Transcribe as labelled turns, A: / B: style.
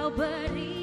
A: kau beri